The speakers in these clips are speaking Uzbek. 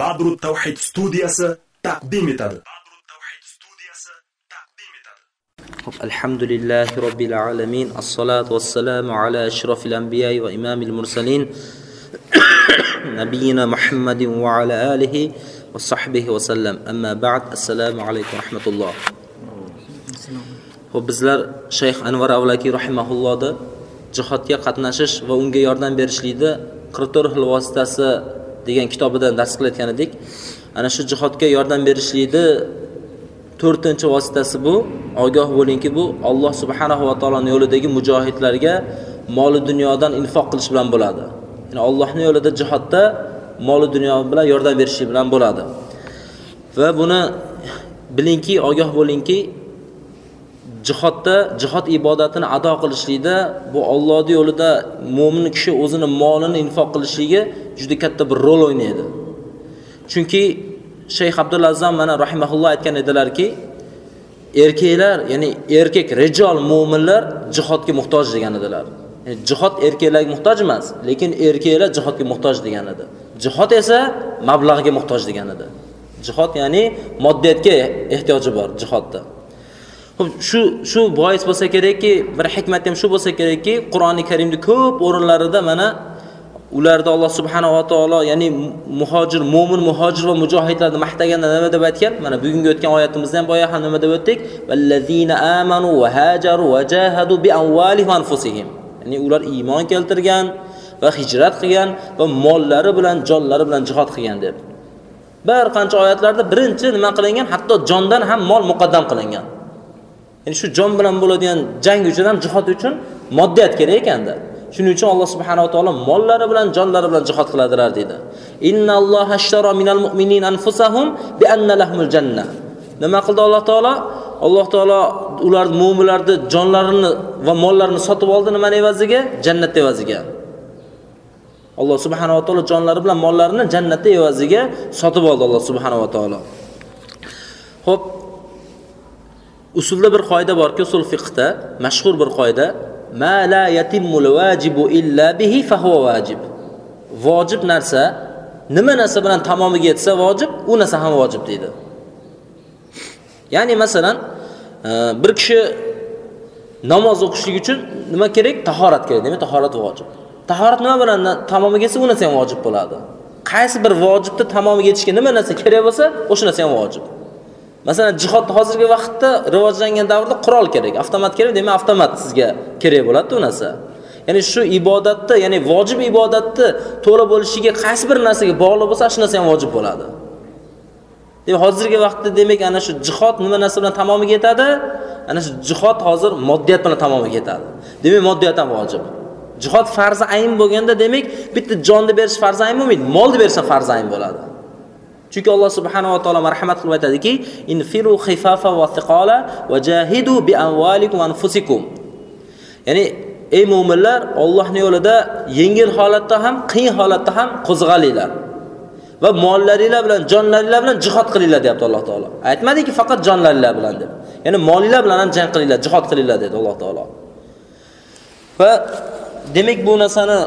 بدر التوحيد ستوديوس تقديم الحمد لله رب العالمين الصلاة والسلام على أشرف الأنبياء وإمام المرسلين نبينا محمد وعلى آله وصحبه وسلم أما بعد السلام عليكم ورحمة الله وبزلر شيخ أنور أولاكي رحمه الله جهاتيا قد نشش ونجي يردن برشليد قرطره الواسطة degan kitobidan dars qilayotgan edik. Ana shu jihodga yordam berishlikni to'rtinchi vositasi bu ogoh bo'lingki bu Alloh subhanahu va taoloning yo'lidagi mujohidlarga moli dunyodan infoq qilish bilan bo'ladi. Ya'ni Allohning yo'lida jihodda moli dunyo bilan yordam berishlik bilan bo'ladi. Va buni bilingki, ogoh bo'lingki, jihodda jihod ibodatini ado qilishlikda bu Allohning yo'lida mo'min kishi o'zini molini infoq qilishligi juda katta bir rol o'ynaydi. Chunki Shayx Abdulazzam mana rahimahulloh aytgan edilarki, erkaklar, ya'ni erkak rijol mo'minlar jihodga muhtoj degan edilar. Yani jihod erkaklarga muhtoj emas, lekin erkaklar jihodga muhtoj degan edi. Jihod esa mablag'ga muhtoj degan edi. Jihod ya'ni moddiyatga ehtiyoji bor jihodda. Xo'p, shu shu bois bo'lsa kerakki, bir hikmat ham shu bo'lsa kerakki, Qur'oni Karimda ko'p o'rinlarida mana ularda Alloh subhanahu va taolo, ya'ni muhojir, mo'min muhojir va mujohidlarni maqtaganda nima deb aytgan? Mana bugungi o'tgan oyatimizda ham boya ham nima deb o'tdik? Vallazina amanu va hajaru va jahadu bi amwalihim anfusihim. Ya'ni ular iymon keltirgan va hijrat qilgan va mollari bilan, jonlari bilan jihad qilgan deb. Bir qancha oyatlarda birinchi nima qilingan? Hatto jondan ham mol muqaddam qilingan. Ya'ni shu jon bilan bo'ladigan jang uchun ham jihod uchun moddiyat kerak ekanda. Shuning uchun Alloh subhanahu va taolo mollari bilan, jonlari bilan jihod qiladilar dedi. Minal mu'minin anfusahum bi janna. Nima qildi Alloh taolo? Alloh taolo ular mu'minlarni jonlarini va mollarini sotib oldi nimani evaziga? Jannat evaziga. Alloh subhanahu va taolo jonlari bilan mollarini jannatda evaziga sotib oldi Alloh subhanahu va taolo. Xo'p, usulda bir qoida borki, usul fiqhda mashhur bir qoida, ma la yatimmul vajibu illa bihi fa huwa vajib. Vojib narsa nima narsa bilan tamomiga yetsa vojib, u narsa ham vojib deydi. Ya'ni masalan, e, bir kishi namoz o'qishlik uchun nima kerak? Tahorat kerak, demak tahorat vojib. Tahorat nima bilan tamomiga yetsa, u narsa ham vojib bo'ladi. Qaysi bir vojibni tamomiga yetishga nima narsa kerak bo'lsa, o'sha narsa ham vojib. Masalan, jihod hozirgi vaqtda rivojlangan davrda qurol kerak, avtomat kerak, demak avtomat sizga kerak bo'ladi u narsa. Ya'ni shu ibodatda, ya'ni vojib ibodatni to'la bo'lishiga qaysi bir narsaga bog'liq bo'lsa, shu narsa ham vojib bo'ladi. Demak, hozirgi vaqtda demak ana shu jihod nima narsa bilan tamomiga yetadi? Ana shu jihod hozir moddiyat bilan tamomiga yetadi. Demak, moddiyat ham vojib. Jihod farzi ayn bo'lganda, demak, bitta jonni berish farzi ayn bo'lmaydi, molni bersa farzi ayn bo'ladi. Chunki Alloh subhanahu va taolo marhamat qilib aytadiki, infiru khifafa va thiqala va jahidu bi amwalikum va anfusikum. Ya'ni ey mu'minlar, Allohning yo'lida yengil holatda ham, qiyin holatda ham qo'zg'alinglar. Va mollaringlar bilan, jonlaringlar bilan jihad qilinglar deyapti Alloh taolo. Aytmadiki faqat jonlaringlar bilan deb. Ya'ni molinglar bilan ham jang qilinglar, jihad qilinglar dedi Alloh taolo. Va demak bu narsani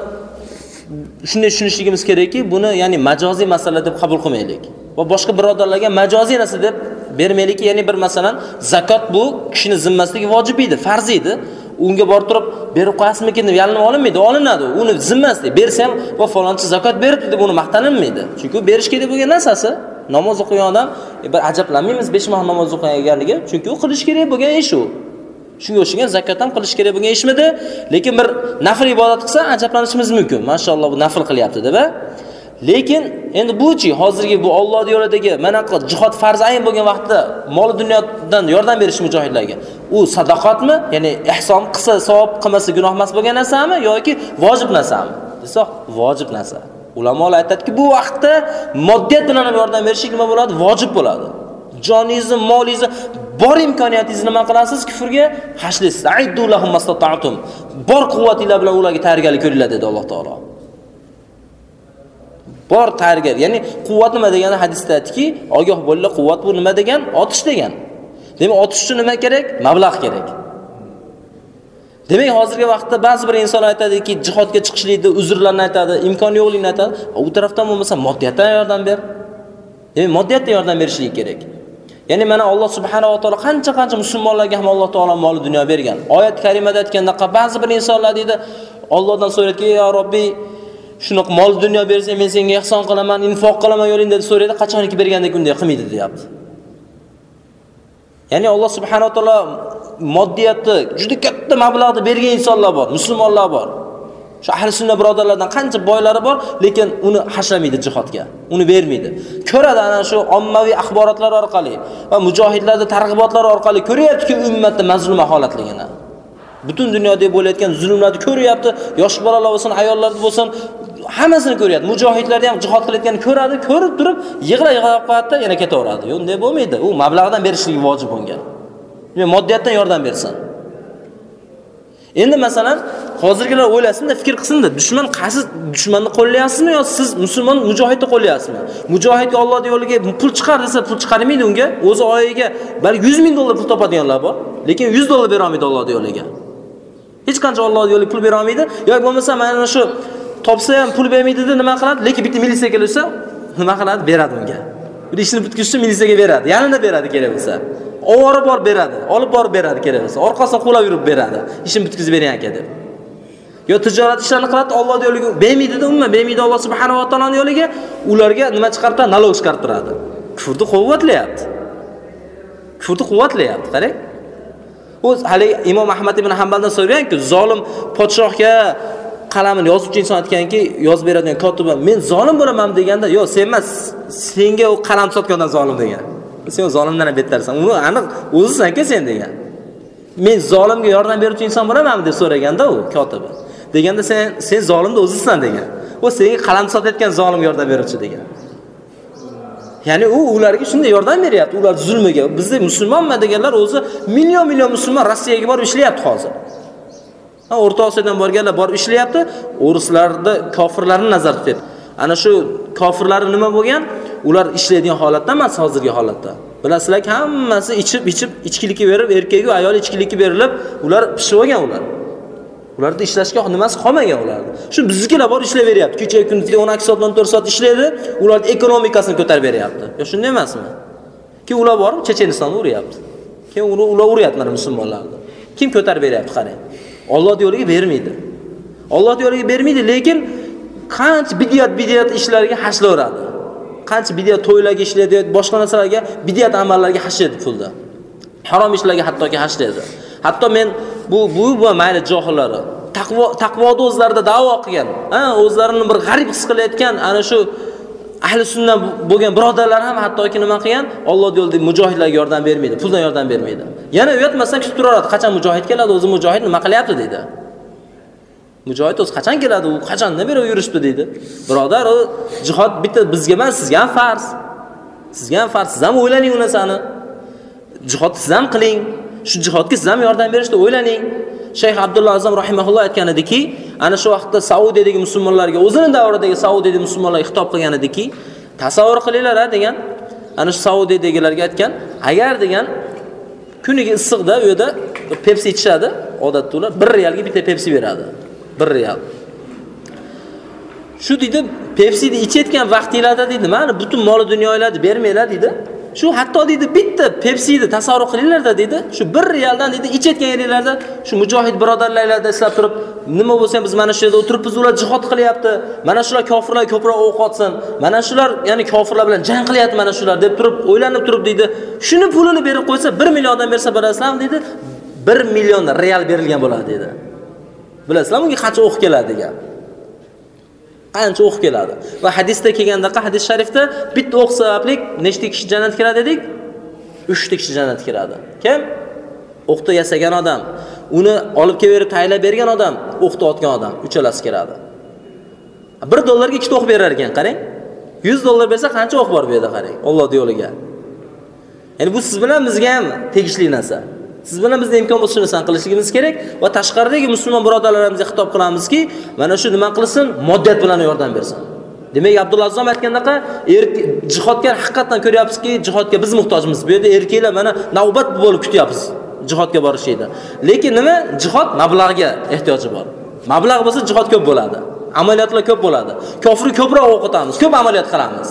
shunday tushunishligimiz kerakki, buni ya'ni majoziy masala deb qabul qilmaylik. Va boshqa birodarlarga majoziy narsa deb bermaylikki, ya'ni bir masalan, zakot bu kishini zimmasidagi vojib edi, farz edi. Unga borib turib berib qo'yasizmikin deb yalinib olinmaydi, olinadi. Uni zimmasida ham va falonchi zakot beribdi deb uni maqtanilmaydi. Chunki u berish kerak bo'lgan narsasi. Namoz o'qigan odam e, bir ajablanmaymiz besh vaqt namoz o'qiganligi chunki u qilish kerak bo'lgan ish u. Shunga o'xshagan zakot ham qilish kerak bo'lgan ishmidi? Lekin bir nafl ibodat qilsa ajablanishimiz mumkin. mashalloh bu nafl qilyapti deb. Lekin endi buchi hozirgi bu Alloh yo'lidagi mana jihod farz ayn bo'lgan vaqtda mol dunyodan yordam berish mujohidlarga u sadoqatmi? Ya'ni ihson qilsa savob, qilmasa gunoh emas bo'lgan narsami yoki vojib narsami? Desak, vojib narsa. Ulamolar aytadiki, bu vaqtda moddiyat bilan yordam berish nima bo'ladi? Vojib bo'ladi. Joningizni, molingizni, bor imkoniyatingizni nima qilasiz kufrga? Hashlaysiz. Aiddu lahum mastata'tum. Bor quvvatinglar bilan ularga tayyorgarlik ko'ringlar dedi Alloh taolo. Bor tayyorgar, ya'ni quvvat nima degani hadisda aytdiki, ogoh bo'linglar, quvvat bu nima degan? Otish degan. Demak, otish uchun nima kerak? Mablag' kerak. Demak, hozirgi vaqtda ba'zi bir inson aytadiki, jihodga chiqishlikda uzrlarni aytadi, imkon yo'qligini aytadi. U tarafdan bo'lmasa, moddiyatdan yordam ber. demak moddiyatdan yordam berishlik kerak ya'ni mana alloh subhanahu va taolo qancha qancha musulmonlarga ham alloh taolo moli dunyo bergan. Oyat karimada aytgandaqa ba'zi bir insonlar deydi Allohdan so'raydiki "Ya Robbi, shunaqa mol dunyo bersang men senga ehson qilaman infoq qilaman yo'lingda deb so'raydi qachonki bergandek unday qilmaydi deyapti. Ya'ni alloh subhanahu va taolo moddiyatni juda katta mablag'ni bergan insonlar bor musulmonlar bor. Shu ahli sunna birodarlardan qancha boylari bor lekin uni hashlamaydi jihodga uni bermaydi. Ko'radi ana shu ommaviy axborotlar orqali va mujohidlarni targ'ibotlari orqali ko'ryaptiki ummatni mazlum holatligini. Butun dunyoda bo'layotgan zulmlarni ko'ryapti yosh bolalar bo'lsin ayollar bo'lsin hammasini ko'ryapti. Mujohidlarni ham jihod qilayotganini ko'radi ko'rib turib yig'la yig'lab qo'yadida yana ketaveradi. Yo'q unday bo'lmaydi. U mablag'dan berishligi vojib unga moddiyatdan yordam bersin. Endi masalan hozirgilar o'ylasinda fikr qilsinda dushman qaysi dushmanni qo'llayapsizmi yo siz musulmon mujohidni qo'llayapsizmi? Mujohidga olloh yo'liga pul chiqar desa pul chiqarmaydi unga. O'zi oyiga balki yuz ming dollar pul topadiganlar bor lekin yuz dollar berolmaydi ollohni yo'liga hech qancha ollohni yo'liga pul berolmaydi yoki bo'lmasa mana shu topsa ham pul bermaydida nima qiladi? Lekin bitta militsiya kelsa nima qiladi? Beradi unga. Bir ishni bitkish uchun militsiyaga beradi. Yanada beradi kerak bo'lsa. Ovorib borib beradi olib borib beradi kerak bo'lsa. Orqasidan quvlab yurib beradi. Ishini bitkazib bering aka deb yo tijorat ishlarini qiladi Alloh yo'liga bermaydida umuman bermaydi alloh va taoloning yo'liga ularga nima chiqartiradi nalog chiqartiradi. Kufrni quvvatlayapti. Kufrni quvvatlayapti qarang. U haligi imom ahmad ibn hambaldan so'raganku zolim podshohga qalamini yozuvchi inson aytganki yozib beradigan kotiba men zolim bo'laman deganda yo'q sen emas senga u qalam sotgan odam zolim degan. Sen zolimdan ham bettarsan uni aniq o'zisanku sen degan. Men zolimga yordam beruvchi inson bo'lamanmi? deb so'raganda u kotibi deganda sen sen zolimni o'zisan degan. U senga qalam sotayotgan zolim yordam beruvchi degan. Ya'ni u ularga shunday yordam beryapti. Ular zulmiga bizda musulmonman deganlar o'zi million million musulmon rossiyaga borib ishlayapti hozir. O'rta osiyodan borganlar borib ishlayapti. O'rislarni kofirlarni nazarda tutyapti. Ana shu kofirlari nima bo'lgan? Ular ishlaydigan holatda emas hozirgi holatda. Bilasizlarki hammasi ichib ichib ichkilikka berib erkagu ayol ichkilikka berilib ular pishib olgan ular. Ularda ishlashga nimasi qolmagan ularni. Shu biznikilar borib ishlayveryapti kecha kunduzgi o'n ikki soat o'n to'rt soat ishlaydi ularni ekonomikasini ko'tarib beryapti. Yo shunday emasmi? Keyin ular borib chechenistonni uryapti. Keyin ular uryapti mana musulmonlarni. Kim ko'tarib beryapti qarang? Ollohni yo'liga bermaydi. Ollohni yo'liga bermaydi lekin qancha bidyat bidyat ishlarga hashlayveradi qancha bidyat to'ylarga ishlaydi boshqa narsalarga bidyat amallarga hashlaydi pulni harom ishlarga hattoki hashlaydi. Hatto men bu bu va mayli johillari. Taqvo taqvoni o'zlarida davo qilgan. Ha o'zlarini bir g'arib his qilayotgan ana shu ahli sunna bo'lgan birodarlar ham hattoki nima qilgan? Alloh yo'lida mujohidlarga yordam bermaydi puldan yordam bermaydi. Yana uyatmasdan kutib turaveradi qachon mujohid keladi o'zi mujohid nima qilyapti deydi. Mujohid o'zi qachon keladi u qachondan beri yurishibdi deydi. Birodar u jihod bitta bizga emas sizga ham farz. Sizga ham farz siz ham o'ylaning u narsani jihod siz ham qiling. Shu jihodga siz ham yordam berishni o'ylaning. Shayx abdulla azam rahimaulloh aytgan ediki ana shu vaqtda saudiyadagi musulmonlarga o'zini davridagi saudiyadagi musulmonlarga xitob qilgan ediki tasavvur qilinglar a degan ana shu saudiyadagilarga aytgan agar degan kuniga issiqda u yerda pepsi ichishadi odatda ular bir realga bitta pepsi beradi bir real shu deydi pepsini ichayotgan vaqtinglarda deydi mana butun moli dunyolarni bermanglar deydi. Shu hatto deydi bitta pepsini tasavvur qilinglarda deydi shu bir realdan deydi ichayotgan yeringlarda shu mujohid birodarlarlarda eslab turib nima bo'lsa ham biz mana shu yerda o'tiribmiz ular jihod qilyapti mana shular kofirlar ko'proq o'q otsin mana shular ya'ni kofirlar bilan jang qilyapti mana shular deb turib o'ylanib turib deydi shuni pulini berib qo'ysa bir milliondan bersa bilasizlarmi deydi bir million real berilgan bo'ladi deydi bilasizlarmi unga qancha o'q keladi degan. Qancha o'qib keladi. Va hadisda kelgandaqa hadis sharifda bitta o'q sababli nechta kishi jannatga kiradi dedik? Uchta kishi jannatga kiradi. Kim? O'qni yasagan odam. Uni olib kelaverib tayyorlab bergan odam o'qni otgan odam uchalasi kiradi. Bir dollarga ikkita o'q berar ekan qarang. Yuz dollar bersa qancha o'q bor bu yerda qarang. Ollohni yo'liga. Ya'ni bu siz bilan bizga ham tegishli narsa. Siz bilan bizda imkon bo'lsa shuni san qilishligimiz kerak va tashqaridagi musulmon birodarlarimizga xitob qilamizki mana shu nima qilsin? Moddiyat bilan yordam bersin. Demak abdulla azom aytgandaqa er- jihodga haqiqatdan ko'ryapmizki jihodga biz muhtojmiz. Bu yerda erkaklar mana navbat bo'lib kutyapmiz jihodga borishlikda lekin nima? Jihod mablag'ga ehtiyoji bor. Mablag' bo'lsa jihod ko'p bo'ladi. Amaliyotlar ko'p bo'ladi. Kofirni ko'proq o'qitamiz ko'p amaliyot qilamiz.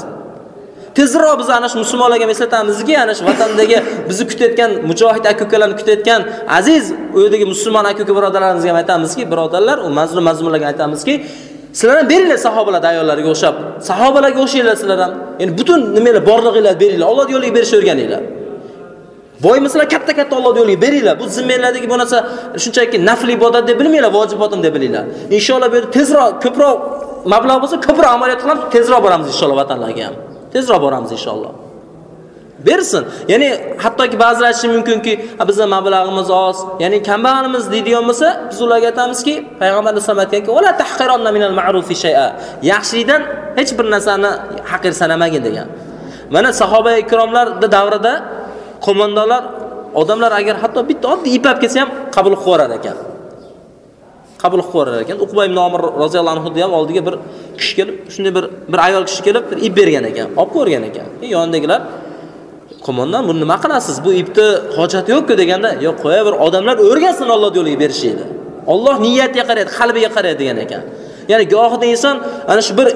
Tezroq biz ana shu musulmonlarga eslatamizki ana shu vatandagi bizni kutayotgan mujohid aka ukalarni kutayotgan aziz u yerdagi musulmon aka uka birodarlarimizga ham aytamizki birodarlar u mazlum mazmunlarga aytamizki sizlar ham beringlar sahobalarni ayollariga o'xshab. Sahobalarga o'xshanglar sizlar ham endi butun nimalar borlig'inglarni beringlar olloh yo'liga berishni o'rganinglar boymisizlar katta katta olloh yo'liga beringlar. Bu zimmanglardagi bu narsa shunchaki nafl ibodat deb bilmanglar vojibotim deb bilinglar inshaalloh bu yerda tezroq ko'proq mablag' bo'lsa ko'proq amaliyot qilamiz tezroq boramiz inshaalloh vatanlarga ham. Tezroq boramiz inshaalloh. Bersin. Ya'ni hattoki ba'zilar aytishi mumkinki bizni mablag'imiz oz ya'ni kambag'alimiz deydigan bo'lsa biz ularga aytamizki payg'ambar alayhisalom aytganki yaxshilikdan hech bir narsani haqir sanamagin degan. Mana sahoba ikromlarni davrida qo'mondonlar odamlar agar hatto bitta oddiy ip olib kelsa ham qabul qilib yuborar ekan. Qabul qilib yuborar ekan. Uqba ibn omir roziyallohu anhuni ham oldiga bir kishi kelib shunday bir bir ayol kishi kelib bir ip bergan ekan olib ko'rgan ekan. E, Yonidagilar qo'mondan buni nima qilasiz? Bu ipni hojati yo'qku deganda yo'q qo'ya bir odamlar o'rgansin olloh yo'liga berishingni olloh niyatiga qaraydi qalbiga qaraydi degan ekan. Ya'ni gohida inson ana shu bir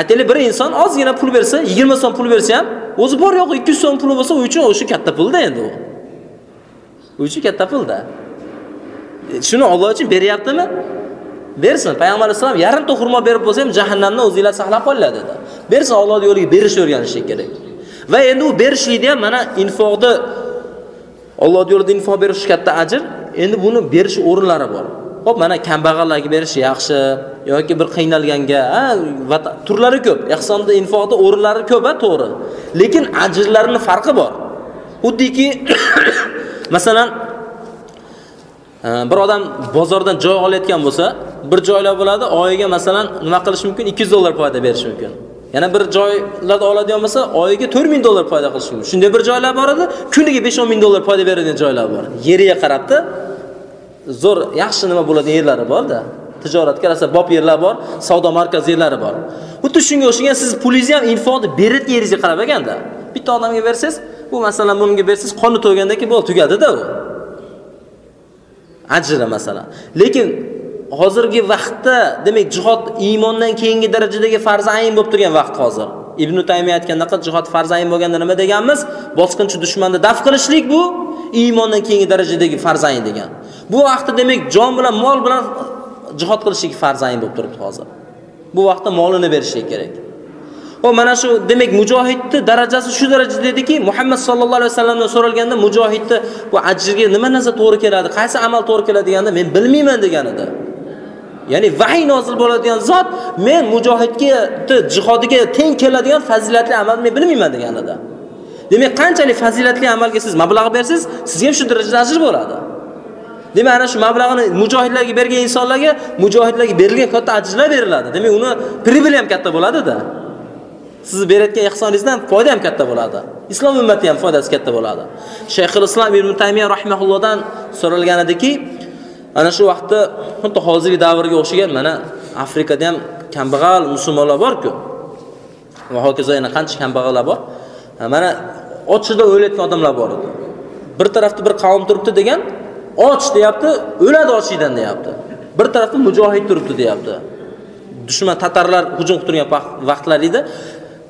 aytaylik bir inson ozgina pul bersa yigirma so'm pul bersa ham o'zi bor yo'q ikki yuz so'm puli bo'lsa u uchun o'sha katta pulda endi u. U uchun katta pulda. Shuni Alloh uchun beryaptimi? Bersin. Payg'ambar alayhissalom yarimta xurmo berib bo'lsa ham jahannamdan o'zinglar saqlab qolinglar dedi. Bersin Alloh yo'liga berishni o'rganish kerak va endi u berishlikda ham mana infoqni Alloh yo'lida infoq berish katta ajr. Endi buni berish o'rinlari bor. Xo'p, mana kambag'allarga berish yaxshi yoki bir qiynalganga ha, turlari ko'p. Ihsonda infoqda o'rinlari ko'p a to'g'ri. Lekin ajrlarining farqi bor. Xuddiki masalan bir odam bozordan joy olayotgan bo'lsa bir joylar bo'ladi oyiga masalan nima qilish mumkin? Ikki yuz dollar foyda berishi mumkin. Yana bir joylarda oladigan bo'lsa oyiga to'rt ming dollar foyda qilish mumkin. Shunday bir joylar bor edi kuniga besh o'n ming dollar foyda beradigan joylar bor. Yeriga qarabda zo'r yaxshi nima bo'ladigan yerlari borda tijoratga rosa bop yerlar bor savdo markazi yerlari bor. Xuddi shunga o'xshagan siz pulingizni ham infoqni berayotgan yeringizga qarab ekanda bitta odamga bersangiz bu masalan bunga bersangiz qoni to'ygandan keyin bo'ldi tugadida u. ajri masalan lekin hozirgi vaqtda demak jihod iymondan keyingi darajadagi farzi ayn bo'lib turgan vaqt hozir. Ibn taymiya aytgandaqa jihod farzi ayn bo'lganda nima deganmiz? Bosqinchi dushmanni daf qilishlik bu iymondan keyingi darajadagi farzi ayn degan. Bu vaqtda demak jon bilan mol bilan jihod qilishlik farzi ayn bo'lib turibdi hozir. Bu vaqtda molini berishlik kerak. O mana shu demak mujohidni darajasi shu darajada ediki muhammad sallallohu alayhi vasallamdan so'ralganda mujohidni bu ajriga nima narsa to'g'ri keladi qaysi amal to'g'ri keladi deganda men bilmayman degan edi ya'ni vahiy nozil bo'ladigan zot men mujohidga jihodiga teng keladigan fazilatli amalni men bilmayman degan edi demak qanchalik fazilatli amalga siz mablag' bersangiz sizga ham shu darajada ajr bo'ladi. Demak ana shu mablag'ni mujohidlarga bergan insonlarga mujohidlarga berilgan katta ajrlar beriladi. Demak uni pribili ham katta bo'ladida. Sizni berayotgan ehsoningizdan foyda ham katta bo'ladi. Islom ummati ham foydasi katta bo'ladi. Shayxul islom ibn taymiya rahimaullohdan so'ralgan ediki ana shu vaqtda xuddi hozirgi davrga o'xshagan mana afrikada ham kambag'al musulmonlar borku. Va hokazo yana qancha kambag'allar bor. Mana ochlikdan o'layotgan odamlar bor edi. Bir tarafda bir qavm turibdi degan och deyapti o'ladi ochlikdan deyapti. Bir tarafda mujohid turibdi deyapti. Dushman tatarlar hujum qilib turgan vaqtlar edi.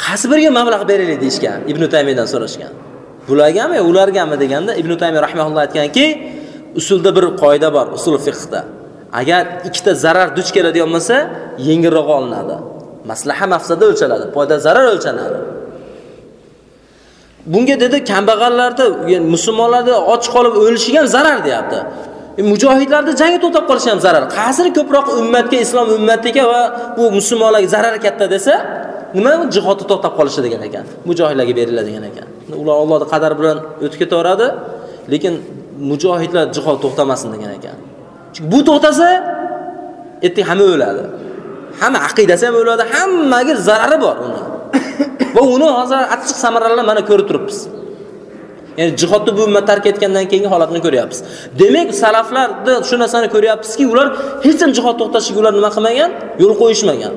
Qaysi biriga mablag' beraylik deyishgan ibn taymiydan so'rashgan. Bulargami ulargami deganda ibn taymiy rahmaulloh aytganki usulda bir qoida bor usul fiqda agar ikkita zarar duch keladigan bo'lsa yengilroq olinadi. Maslaha mafsada o'lchanadi foyda zarar o'lchanadi. Bunga dedi kambag'allarni musulmonlarni och qolib o'lishiga ham zarar deyapti. E, mujohidlarni jangi to'xtab qolishi ham zarar. Qaysini ko'proq ummatga islom ummatiga va bu musulmonlarga zarari katta desa nima jihodni to'xtab qolishi degan ekan. Mujohidlarga beriladi degan ekan ular ollohni qadari bilan o'tib ketaveradi lekin mujohidlar jihod to'xtamasin degan ekan. Chunki bu to'xtasa ertaga hamma o'ladi. Hamma aqidasi ham o'ladi hammaga zarari bor uni. Va uni hozir achchiq samaralarini mana ko'rib turibmiz. Ya'ni jihodni bu ummat tark etgandan keyingi holatni ko'ryapmiz. Demak salaflarda shu narsani ko'ryapmizki ular hech qanday jihod to'xtashiga ular nima qilmagan? Yo'l qo'yishmagan.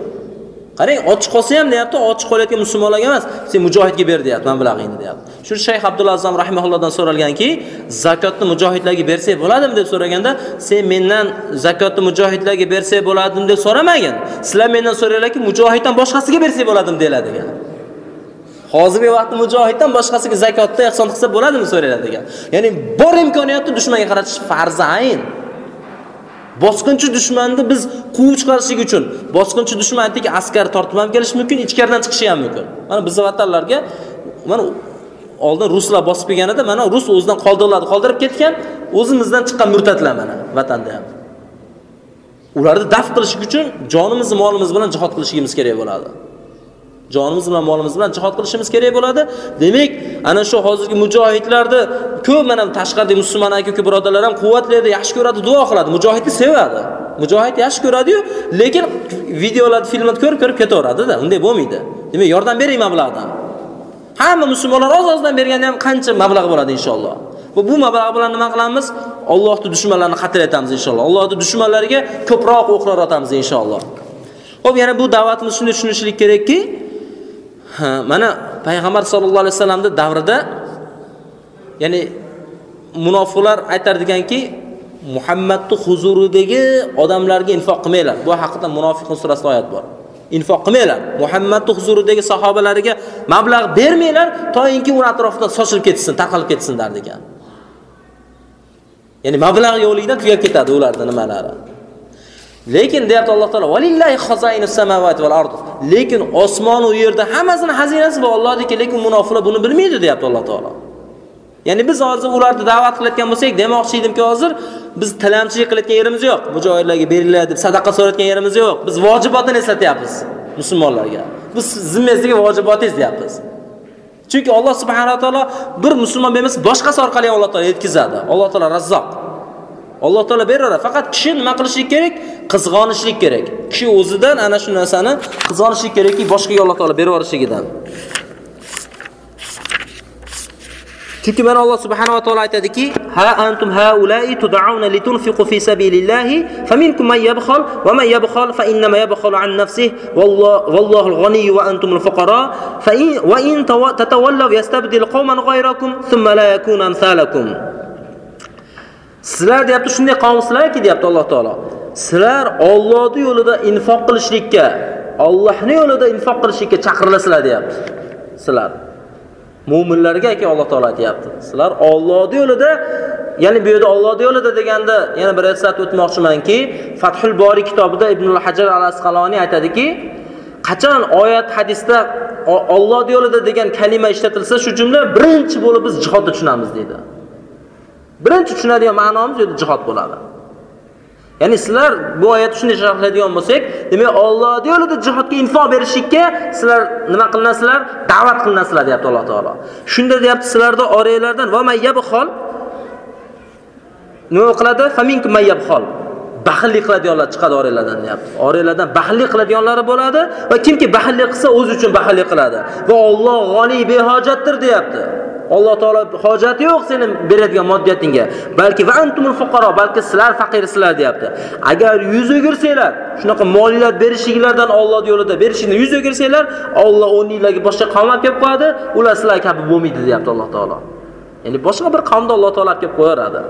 Qarang ochiq qolsa ham deyapti ochiq qolayotgan musulmonlarga emas sen mujohidga ber deyapti mablag'ingni deyapti. Shu shayx abdulla rahimahullohdan so'ralganki zakotni mujohidlarga bersak bo'ladimi deb so'raganda sen mendan zakotni mujohidlarga bersak bo'ladimi deb so'ramagin. Sizlar mendan so'ranglarki mujohiddan boshqasiga bersak bo'ladimi deyiladi degan. Hozirgi vaqtda mujohiddan boshqasiga zakotda ehson qilsa bo'ladimi so'raydi ekan ya'ni bor imkoniyatni dushmanga qaratish farzi ayn bosqinchi dushmanni biz quvib chiqarishlik uchun bosqinchi dushman aytdiki askar tortib ham kelishi mumkin ichkaridan chiqishi ham mumkin. Mana bizni vatanlarga mana oldin ruslar bosib kelganida mana rus o'zidan qoldiqlarni qoldirib ketgan o'zimizdan chiqqan murtadlar mana vatanda ham. Ularni daf qilish uchun jonimizni molimiz bilan jihod qilishimiz kerak bo'ladi. Jonimiz bilan molimiz bilan jihod qilishimiz kerak bo'ladi. Demak ana shu hozirgi mujohidlarni ko'p mana tashqaridagi musulmon aka uka birodarlar ham quvvatlaydi yaxshi ko'radi duo qiladi. Mujohidni sevadi. Mujohid yaxshi ko'radiyu lekin videolarni filmlarni ko'rib ko'rib ketaveradida unday bo'lmaydi. Demak yordam bering mablag'dan hamma musulmonlar oz ozdan berganda ham qancha mablag' bo'ladi inshaalloh. Va bu mablag' bilan nima qilamiz? Ollohni dushmanlarini qatlayotamiz inshaalloh. Allohni dushmanlariga ko'proq o'qlar otamiz inshaalloh. Ho'p yana bu da'vatimiz shunday tushunishlik kerakki mana payg'ambar sallallohu alayhi vasallamni davrida ya'ni munofiqlar aytardiganki muhammadni huzuridagi odamlarga infoq qilmanglar. Bu haqida munofiqin surasida oyat bor. Infoq qilmanglar. Muhammadni huzuridagi sahobalariga mablag' bermanglar toinki uni atrofida sochilib ketsin tarqalib ketsinlar degan. Ya'ni mablag' yo'qligidan tugab ketadi ularni nimalari lekin deyapti alloh taolo valillahi samavati val ard. Lekin osmon u yerda hammasini xazinasi bor Allohniki lekin munofiqlar buni bilmaydi deyapti alloh taolo. Ya'ni biz hozir ularni da'vat qilayotgan bo'lsak demoqchi edimki hozir biz tilamchilik qilayotgan yerimiz yo'q. Mujohidlarga beringlar deb sadaqa so'rayotgan yerimiz yo'q. Biz vojibotini eslatyapmiz musulmonlarga. Biz zimmangizdagi vojibotingiz deyapmiz. Chunki alloh subhanahu va taolo bir musulmon bermasa boshqasi orqali alloh taolo yetkazadi. Alloh taolo razzoq. Alloh taolo beraveradi faqat kishi nima qilishlik kerak qizg'onishlik kerak kishi o'zidan ana shu narsani qizg'onishlik kerakki boshqaga alloh taolo beraverishligidan chunki mana alloh subhanava taolo aytadiki ha antum haulai tud'auna litunfiqu fi sabilillahi faminkum man yabkhal va man yabkhal fa innama yabkhalu an nafsihi wallohu al-ghaniyyu wa antumul fuqara fa in wa in tatawallaw yastabdil qauman ghayrakum thumma la yakunu amsalakum sizlar deyapti shunday qavmsizlarki deyapti alloh taolo. Sizlar Allohning yo'lida infoq qilishlikka Allohning yo'lida infoq qilishlikka chaqirilasizlar deyapti. Sizlar mo'minlarga aka alloh taolo aytyapti. Sizlar Allohning yo'lida ya'ni bu yerda Allohning yo'lida deganda yana bir eslatib o'tmoqchimanki fathul bori kitobida ibnul hajar al asqaloniy aytadiki qachon oyat hadisda Allohning yo'lida degan kalima ishlatilsa shu jumla birinchi bo'lib biz jihodni tushunamiz deydi. Birinchi tushunadigan ma'nomiz yerda jihod bo'ladi. Ya'ni sizlar bu oyatni shunday sharhlaydigan bo'lsak demak Alloh yo'lida jihodga info berishlikka sizlar nima qilinasizlar? Da'vat qilinasizlar deyapti alloh taolo. Shunda deyapti sizlarni oranglardan va mayyabxol nima qiladi? Faminkum mayyabxol baxillik qiladiganlar chiqadi oranglardan deyapti. Oranglardan baxillik qiladiganlari bo'ladi va kimki baxillik qilsa o'zi uchun baxillik qiladi. Va Alloh g'oniy behojatdir deyapti. Alloh taolo hojati yo'q seni beradigan moddiyatingga. Balki va antumul fuqaro balki sizlar faqirsizlar deyapti. Agar yuz o'girsanglar shunaqa moliyalar berishinglardan Alloh yo'lida berishingni yuz o'girsanglar Alloh o'rninglarga boshqa qavm kelib qo'yadi ular sizlar kabi bo'lmaydi deyapti alloh taolo. Ya'ni boshqa bir qavmni alloh taolo kelib qo'yaradi.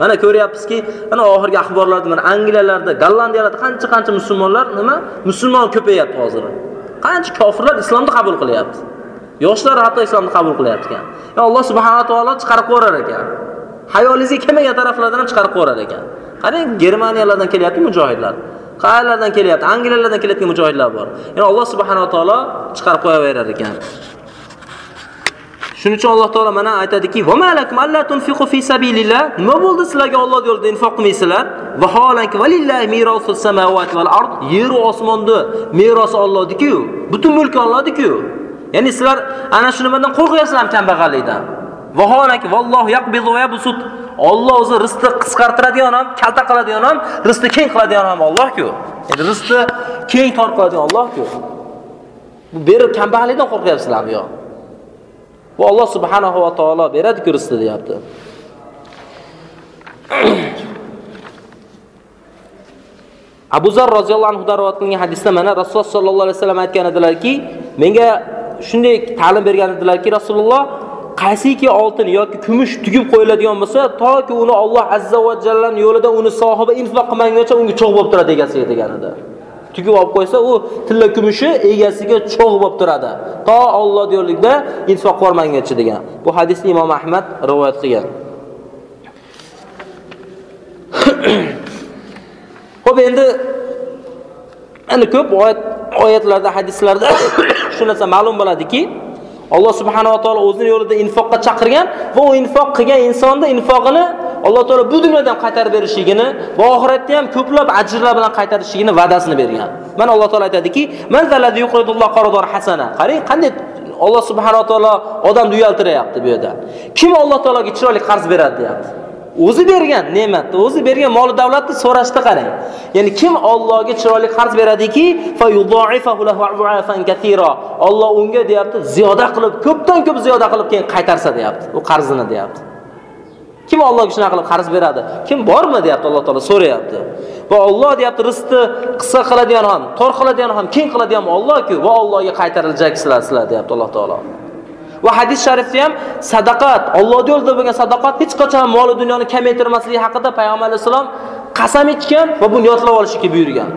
mana ko'ryapmizki mana oxirgi axborlarda mana angliyalarda gollandiyalarda qancha qancha musulmonlar nima? Musulmon ko'payapti hozir. Qancha kofirlar islomni qabul qilyapti. Yoshlar hatto islomni qabul qilyapti ekan alloh subhanava taolo chiqarib qo'yar ekan. Hayolingizga kelmagan taraflardan ham chiqarib qo'yar ekan. Qarang germaniyalardan kelyapti mujohidlar. Qayerlardan kelyapti? Angliyalardan kelayotgan mujohidlar bor. Ya'ni alloh subhanava taolo chiqarib qo'yaverar ekan. Shuning uchun alloh taolo mana aytadiki nima bo'ldi sizlarga olloh yo'lida infoq qilmaysizlar? Yeru osmonni merosi ollohniku butun mulki ollohniku ya'ni sizlar ana shu nimadan qo'rqyapsizlarmi kambag'allikdan vaholanki vallohu yaqbidu va yabsut Alloh o'zi rizqni qisqartiradigan ham, kalta qiladigan ham, rizqni keng qiladigan ham Alloh-ku. Endi rizqni keng tor qiladigan Alloh-ku. Bu berib kambag'allikdan qo'rqyapsizlarmi yo? Bu Alloh subhanahu va taolo beradi-ku rizqni deyapti. Abu Zar roziyallohu anhu rivoyat qilgan hadisda mana Rasululloh sollallohu alayhi vasallam aytgan edilarki, menga shunday ta'lim bergan edilarki Rasululloh qaysiki oltin yoki kumush tugib qo'yiladigan bo'lsa, toki uni Alloh azza va jallani yo'lida uni sohibi infoq qilmaguncha unga cho'g' bo'lib turadi egasiga degan edi. tugib olib qo'ysa u tilla kumushi egasiga cho'g' bo'lib turadi. To olloh yo'lida infoq qilmaguncha degan. Bu hadisni imom ahmad rivoyat qilgan. Ho'p endi ana ko'p oyat oyatlarda hadislarda shu narsa ma'lum bo'ladiki alloh subhanava taolo o'zini yo'lida infoqqa chaqirgan va u infoq qilgan insonni infoqini alloh taolo bu dunyoda ham qaytarib berishligini va oxiratda ham ko'plab ajrlar bilan qaytarishligini va'dasini bergan. Mana alloh taolo aytadiki qarang qanday olloh subhanava taolo odamni uyaltiryapti bu yerda. Kim alloh taologa chiroyli qarz beradi deyapti? O'zi bergan ne'matni o'zi bergan mol davlatni so'rashda qarang. Ya'ni kim Allohga chiroyli qarz beradiki Alloh unga deyapti ziyoda qilib ko'pdan ko'p ziyoda qilib keyin qaytarsa deyapti u qarzini deyapti. Kim Allohga shunaqa qilib qarz beradi? Kim bormi deyapti alloh taolo so'rayapti. Va Alloh deyapti rizqni qisqa qiladigan ham tor qiladigan ham keng qiladigan Allohku va Allohga qaytarilajaksizlar sizlar deyapti alloh taolo. Va hadis sharifda ham sadaqat Alloh yo'lida bo'lgan sadaqat hech qachon mol dunyoni kamaytirmasligi haqida payg'ambar vasallam qasam ichgan va buni yodlab olishga buyurgan.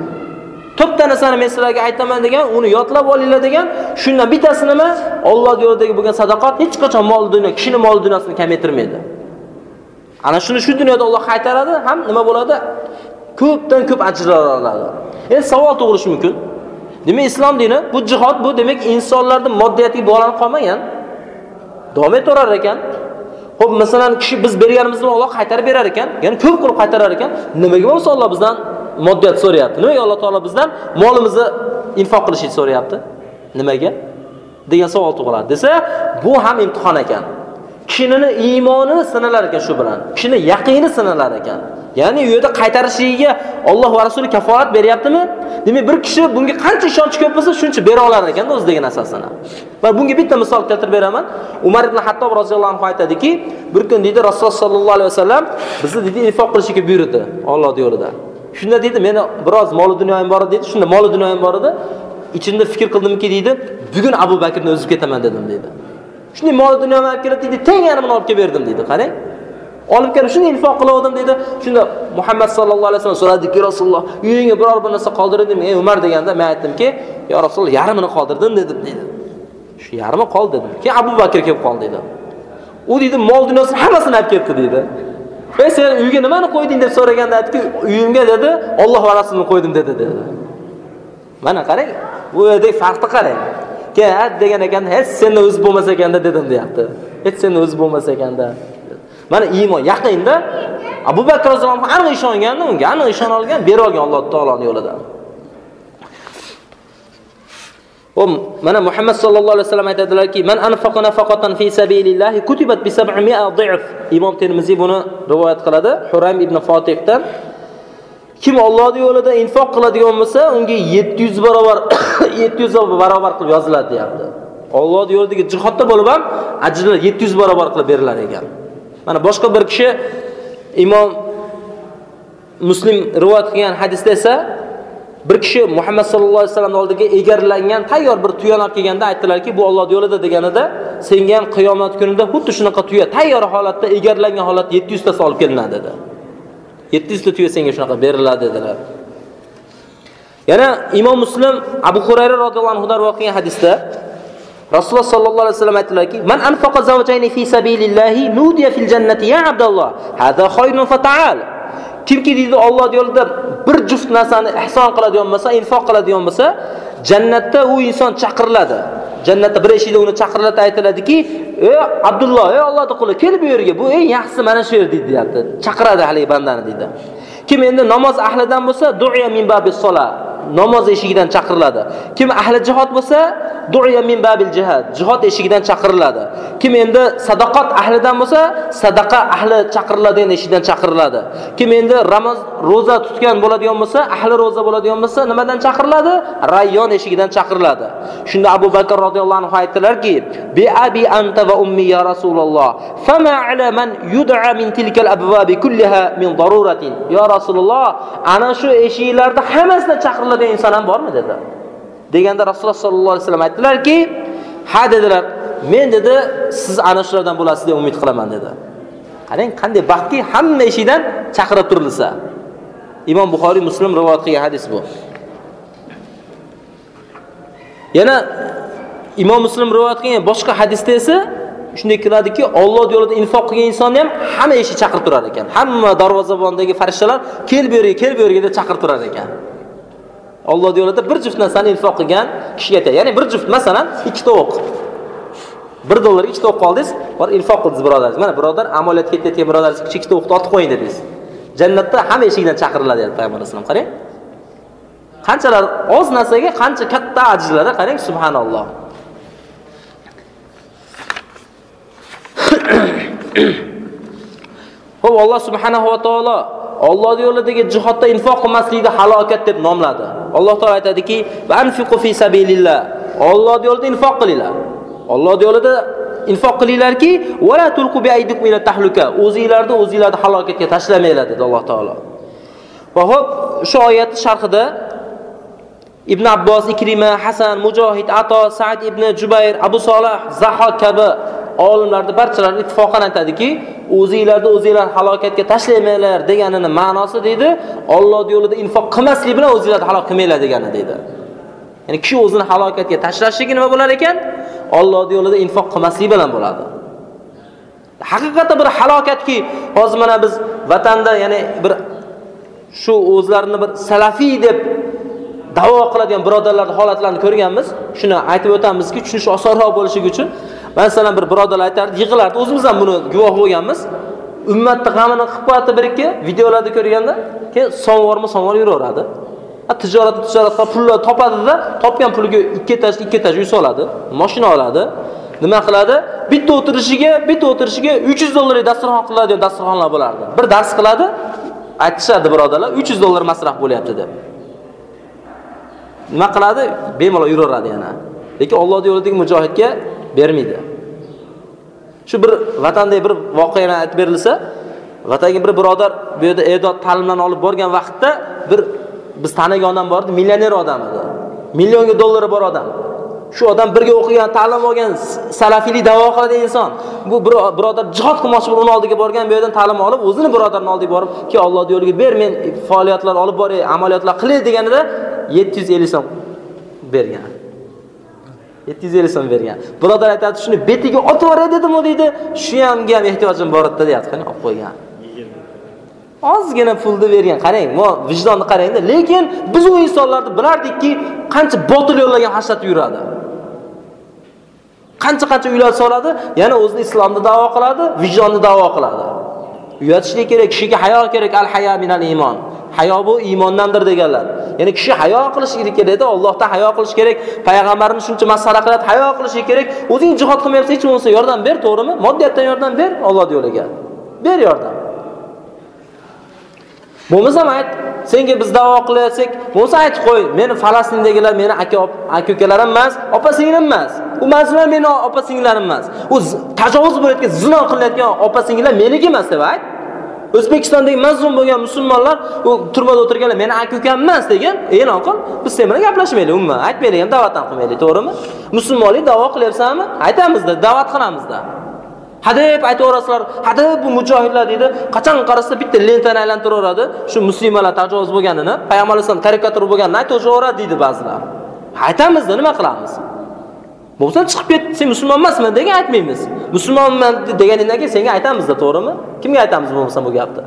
To'rtta narsani men sizlarga aytaman degan uni yodlab olinglar degan shundan bittasi nima? Alloh yo'lidagi bo'lgan sadaqat hech qachon mol dunyo kishini mol dunyosini kamaytirmaydi. Ana shuni shu dunyoda Alloh qaytaradi ham nima bo'ladi? Ko'pdan ko'p ajrlar oladi. Endi savol tug'ilishi mumkin. Demak islom dini bu jihod bu demak insonlarni moddiyatiga bog'lanib qolmagan. Davom etaverar ekan. Ho'p masalan kishi biz berganimizni Alloh qaytarib berar ekan ya'ni ko'p qilib qaytarar ekan. Nimaga bo'lsa Alloh bizdan moddiyat so'rayapti nimaga alloh taolo bizdan molimizni infoq qilishni so'rayapti. Nimaga? degan savol tug'iladi. Desa bu ham imtihon ekan. Kishinini iymoni sinalar ekan shu bilan. Kishini yaqini sinalar ekan. Ya'ni u yerda qaytarishligiga olloh va rasuli kafolat beryaptimi? Demak bir kishi bunga qancha ishonchi ko'p bo'lsa shuncha bera olar ekanda o'zidagi narsasini. Va bunga bitta misol keltirib beraman. Umar ibn hattob roziyallohu anhu aytadiki bir kun deydi rasululloh sollallohu alayhi vasallam bizni deydi infoq qilishga buyurdi ollohni yo'lida. Shunda deydi meni biroz moli dunyoyim bor edi deydi. Shunda moli dunyoyim bor edi. Ichimda fikr qildimki deydi bugun abu bakrni o'zib ketaman dedim deydi. Shunday mol dunyoni olib kelib deydi teng yarmini olib kelib berdim deydi qarang. Olib kelib shunday infoq qilgandim deydi. Shunda muhammad sallallohu alayhi vasallam so'radiki rasululloh uyingga biror bir narsa qoldirdingmi ey umar deganda men aytdimki yo rasululloh yarmini qoldirdim dedim deydi. Shu yarmi qoldi dedim. Keyin abu bakr kelib qoldi deydi. U deydi mol dunyosini hammasini olib ketdi deydi. Ey sen uyga nimani qo'yding? deb so'raganda aytdiki uyimga dedi olloh va rasulini qo'ydim dedi dedi. Mana qarang bu yerdagi farqni qarang. Keyin ha degan ekan hech seni o'zi bo'lmasa ekanda dedim deyapti. Hech seni o'zi bo'lmasa ekanda mana iymon yaqinda abu bakr roziyallohu anhu aniq ishonganda unga aniq ishona olgan berib olgan alloh taoloni yo'lida. Mana muhammad sallallohu alayhi vasallam aytadilarki man anfaqa nafaqatan fi sabilillahi kutibat bi 700 dhif. Imom termiziy buni rivoyat qiladi. Huram ibn fotihdan kim Allohning yo'lida infoq qiladigan bo'lsa unga yetti yuz barobar yetti yuz barobar qilib yoziladi deyapti. Alloh yo'lidagi jihodda bo'lib ham ajrlar yetti yuz barobar qilib berilar ekan. Mana boshqa bir kishi imom muslim rivoyat qilgan hadisda esa bir kishi muhammad sallallohu alayhi vasallam oldiga egarlangan tayyor bir tuyani olib kelganda aytdilarki bu Alloh yo'lida deganida senga ham qiyomat kunida xuddi shunaqa tuya tayyor holatda egarlangan holatda 700 ta olib kelinadi dedi. Yetti yuzta tuya senga shunaqa beriladi dedilar. Yana imom muslim abu hurayra roziyallohu anhudan rivoyat qilgan hadisda rasululloh sollallohu alayhi vasallam aytdilarki man anfaqa zawjayni fi sabilillahi nudiya fil jannati ya abdalloh hada khayrun fata'al kimki deydi olloh yo'lida bir juft narsani ihson qiladigan bo'lsa infoq qiladigan bo'lsa jannatda u inson chaqiriladi jannatda bir eshikda uni chaqiriladi aytiladiki ey abdulloh ey ollohni quli kel bu yerga bu eng yaxshisi mana shu yer deydi deyapti. Chaqiradi haligi bandani deydi kim endi namoz ahlidan bo'lsa duya min babi sola namoz eshigidan chaqiriladi kim ahli jihod bo'lsa duya min babil jihad. Jihod eshigidan chaqiriladi. Kim endi sadaqat ahlidan bo'lsa sadaqa ahli chaqiriladigan eshikdan chaqiriladi. Kim endi ramoz ro'za tutgan bo'ladigan bo'lsa ahli ro'za bo'ladigan bo'lsa nimadan chaqiriladi? Rayyon eshigidan chaqiriladi. Shunda abu bakr roziyallohu anhu aytdilarki bi abi anta va ummi ya rasululloh fama ala man yud'a min tilkal abwabi kullaha min daruratin? Ya rasululloh ana shu eshiklarda hammasidan chaqiriladigan inson ham bormi? dedi. Deganda rasululloh sollallohu alayhi vasallam aytdilarki ha dedilar men dedi siz ana shulardan bo'lasiz deb umid qilaman dedi. Qarang qanday baxtki hamma eshikdan chaqirib turilsa. Imom buxoriy muslim rivoyat qilgan hadis bu. Yana imom muslim rivoyat qilgan boshqa hadisda esa shunday keladiki Alloh yo'lida infoq qilgan insonni ham hamma eshik chaqirib turar ekan. Hamma darvozabondagi farishtalar kel bu yerga kel bu yerga deb chaqirib turar ekan. Alloh yo'lida bir juft narsani infoq qilgan kishiga aytadi ya'ni bir juft masalan ikkita o'q 1 dollarga ikkita o'q oldingiz bor infoq qildingiz birodarlar. mana birodar amaliyotga ketayotgan birodaringizga ikkita o'qni otib qo'ying dedingiz. Jannatda hamma eshikdan chaqiriladi deyapti payg'ambar sollallohu alayhi vasallam. qarang. Qanchalar oz narsaga qancha katta ajrlari qarang subhanalloh. Xo'p, alloh subhanahu va taolo Alloh yo'lidagi jihodda infoq qilmaslikni halokat deb nomladi. Alloh taolo aytadiki "Va anfiqu fi sabilillah. Alloh yo'lida infoq qilinglar. Alloh yo'lida infoq qilinglarki o'zinglarni o'zinglarni halokatga tashlamanglar dedi alloh taolo. Va ho'p shu oyatni sharhida ibn abbos ikrima hasan mujohid ato said ibn jubayr abu solih zahok kabi olimlarni barchalari ittifoqan aytadiki o'zinglarni o'zinglar halokatga tashlamanglar deganini ma'nosi deydi Alloh yo'lida infoq qilmaslik bilan o'zinglarni halok qilmanglar degani deydi. Ya'ni kishi o'zini halokatga tashlashligi nima bo'lar ekan? Alloh yo'lida infoq qilmaslik bilan bo'ladi. Haqiqatda bir halokatki hozir mana biz vatanda ya'ni bir shu o'zlarini bir salafiy deb davo qiladigan birodarlarni holatlarini ko'rganmiz. Shuni aytib o'tamizki tushunish osonroq bo'lishi uchun masalan bir birodarlar aytardi yig'ilardi. O'zimiz ham buni guvoh bo'lganmiz. Ummatni g'amini qilib qo'yadi bir ikki videolarda ko'rganda keyin somvorma somvor yuraveradi. Tijorat tijorat qilib pullar topadida topgan puliga ikki etaj ikki etaj uy soladi moshina oladi. Nima qiladi? Bitta o'tirishiga bitta o'tirishiga uch yuz dollarga dasturxon qiladigan dasturxonlar bo'lardi. Bir dars qiladi aytishadi birodarlar uch yuz dollar masraf bo'lyapti deb. Nima qiladi? Bemalol yuraveradi yana. Lekin ollohni yo'lidagi mujohidga bermaydi. Shu bir vatandagi bir voqeani aytib berilsa vatanga bir birodar bu yerda e'dod ta'limdan olib borgan vaqtda bir biz tanigan odam bor edi millioner odam edi. Millionga dollari bor odam. Shu odam birga o'qigan ta'lim olgan salafiylik davo qiladigan inson. Bu birodar jihod qilmoqchi bo'lib uni oldiga borgan bu yerdan ta'lim olib o'zini birodarini oldiga borib ke ollohni yo'liga ber men faoliyatlar olib boray amaliyotlar qilay deganida yetti yuz ellik so'm bergan. Yetti yuz ellik so'm bergan. Birodar aytadi shuni betiga otib yuboray dedimu deydi. Shu hamga ham ehtiyojim bor edi deyapti qani olib qo'ygan. Ozgina pulni bergan. Qarang vijdonni qarangda. Lekin biz u insonlarni bilardikki qancha botil yo'llarga hashatib yuradi. Qancha qancha uylar soladi yana o'zini islomni davo qiladi vijdonni davo qiladi. Uyatishlik kerak kishiga hayo kerak al haya minal iymon hayo bu iymondandir deganlar. Ya'ni kishi hayo qilishi kerak ollohdan hayo qilish kerak. Payg'ambarimiz shuncha masxara qiladi hayo qilishi kerak. O'zing jihod qilmayapsan hech bo'lmasa yordam ber to'g'rimi? Moddiyatdan yordam ber olloh yo'liga ber yordam. Bo'lmasam ayt senga biz davo qilayotsak bo'lsa aytib qo'y meni falastindagilar meni aka aka ukalarim emas opa singlim emas. U mazlumlar meni opa singillarim emas. U tajovuz bo'layotgan zino qilayotgan opa singillar meniki emas deb ayt. O'zbekistondagi mazlum bo'lgan musulmonlar u turmada o'tirganlar meni aka ukam emas degan e'lon qil biz sen bilan gaplashmaylik umuman aytmaylik ham da'vat ham qilmaylik to'g'rimi? Musulmonlik davo qilyapsanmi? Aytamizda da'vat qilamizda. Hadeb aytaverasizlar hadeb bu mujohidlar deydi. Qachon qarasa bitta lentani aylantiraveradi shu muslimalar tajovuz bo'lganini payg'ambar alayhisalom karikatura bo'lganini aytaveradi deydi ba'zilar. Aytamizda nima qilamiz? Bo'lsa chiqib ket sen musulmon emasman degan aytmaymiz. Musulmonman deganingdan keyin senga aytamizda to'g'rimi? Kimga aytamiz bo'lmasa bu gapni?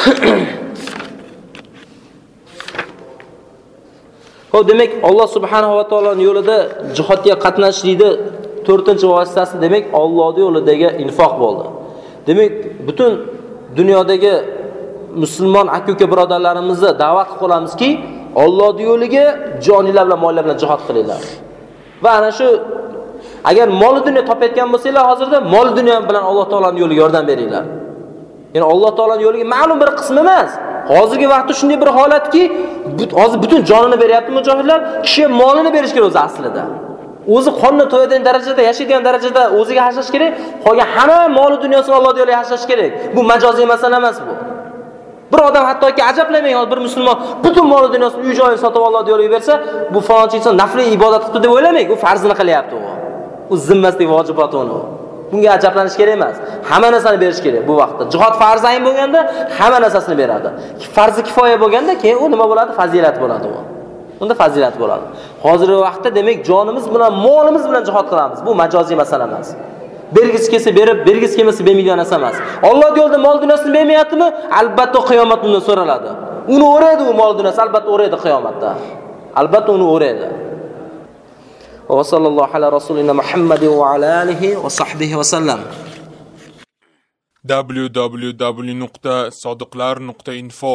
Ho'p demak alloh subhanahu va taoloni yo'lida jihodga qatnashishlikni to'rtinchi vositasi. Demak ollohni yo'lidagi infoq bo'ldi. Demak butun dunyodagi musulmon aka uka birodarlarimizni da'vat qilib qolamizki Allohning yo'liga joninglar bilan mollar bilan jihod qilinglar. Va ana shu agar mol dunyo topayotgan bo'lsanglar hozirda mol dunyo bilan alloh taolaning yo'liga yordam beringlar. Ya'ni alloh taolaning yo'liga ma'lum bir qismi emas. Hozirgi vaqtda shunday bir holatki hozir butun jonini beryapti mujohidlar kishi molini berish kerak o'zi aslida. O'zi qonni to'yadigan darajada yashaydigan darajada o'ziga hashlash kerak qolgan hamma moli dunyosini alloh yo'liga hashlash kerak. Bu majoziy masala emas bu. Bir odam hattoki ajablamang hozir bir musulmon butun mol dunyosini uy joyini sotib olib yo'liga bersa bu falonchi inson nafli ibodat qilibdi deb o'ylamang u farzini qilyapti u. U zimmasidagi vojibot uni. Bunga ajablanish kerak emas. Hamma narsani berish kerak bu vaqtda. Jihod farz ayn bo'lganda hamma narsasini beradi. Farzi kifoya bo'lganda keyin u nima bo'ladi? Fazilat bo'ladi u. Unda fazilat bo'ladi. Hozirgi vaqtda demak jonimiz bilan molimiz bilan jihod qilamiz. Bu majoziy masala emas. Bergisi kelsa berib bergisi kelmasa bermaydigan narsa emas. Olloh yo'lida mol dunyosini bermayaptimi? Albatta qiyomat undan so'raladi. Uni o'raydi u mol dunyosi albatta o'raydi qiyomatda. Albatta uni o'raydi. Va sallallohu ala rasulina muhammadi va ala alihi va sahbihi vasallam www.sodiqlar.info